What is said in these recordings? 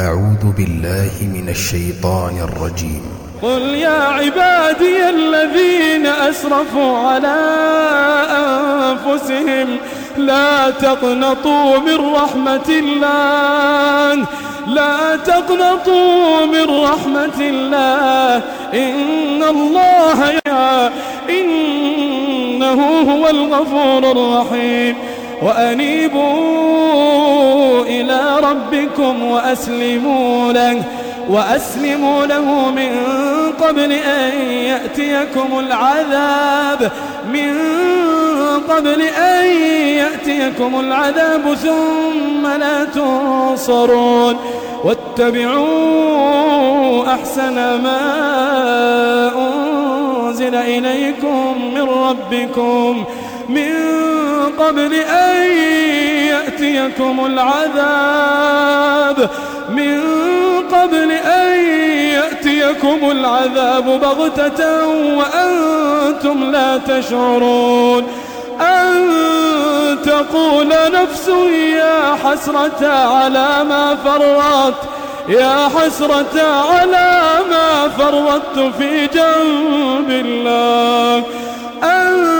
أعوذ بالله من الشيطان الرجيم. قل يا عبادي الذين أسرفوا على أنفسهم لا تقنطوا من رحمة الله لا تقنطوا من رحمة الله. إن الله يا إنه هو الغفور الرحيم. وأنيبوا إلى ربكم وأسلموا له وأسلموا له من قبل أن يأتيكم العذاب من قبل أن يأتيكم العذاب ثم لا تنصرون. واتبعوا أحسن ما أنزل إليكم من ربكم. من قبل أن يأتيكم العذاب. من قبل أن يأتيكم العذاب بغتة وأنتم لا تشعرون. أن تقول نفس يا حسرة على ما فرطت يا حسرة على ما فرطت في جنب الله. أن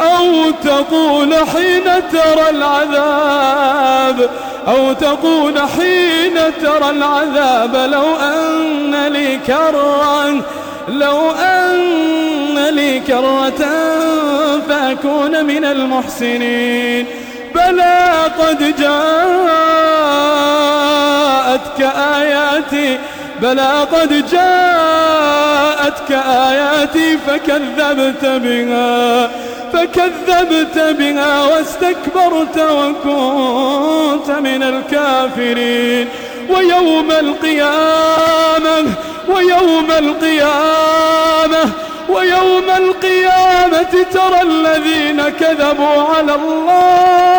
أو تقول حين ترى العذاب أو تقول حين ترى العذاب لو أن لي كرة لو أن لي كرة فأكون من المحسنين. بلى قد جاءتك آياتي بلى قد جاءتك آياتي فكذبت بها. فكذبت بها واستكبرت وكنت من الكافرين. ويوم القيامة ويوم القيامة ويوم القيامة ترى الذين كذبوا على الله.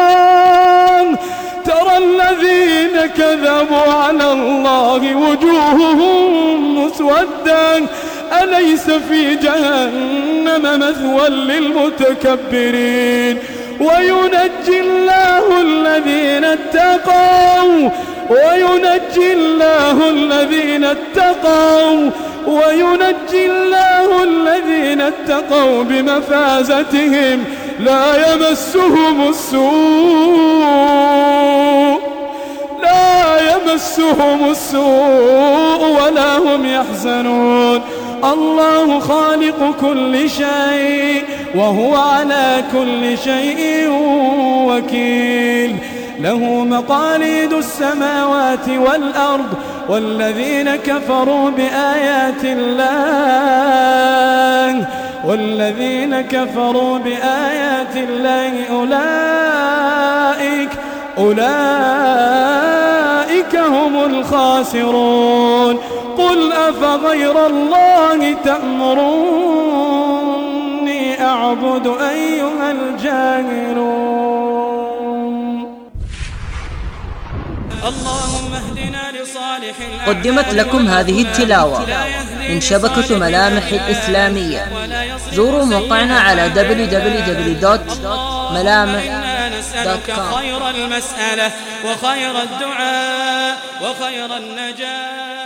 ترى الذين كذبوا على الله وجوههم مسودة. أليس في جهنم مثوى للمتكبرين. وينجي الله الذين اتقوا وينجي الله الذين اتقوا وينجي الله الذين اتقوا بمفازتهم. لا يمسهم السوء لا يمسهم السوء ولا هم يحزنون. الله خالق كل شيء وهو على كل شيء وكيل. له مقاليد السماوات والأرض والذين كفروا بآيات الله والذين كفروا بآيات الله أولئك أولئك هم الخاسرون. قل أفغير الله تأمروني أعبد أيها الجاهلون. اللهم اهدنا لصالح قدمت لكم هذه التلاوة من شبكة ملامح الإسلامية. زوروا موقعنا على www.ملامح.com خير المسألة وخير الدعاء وخير النجاة.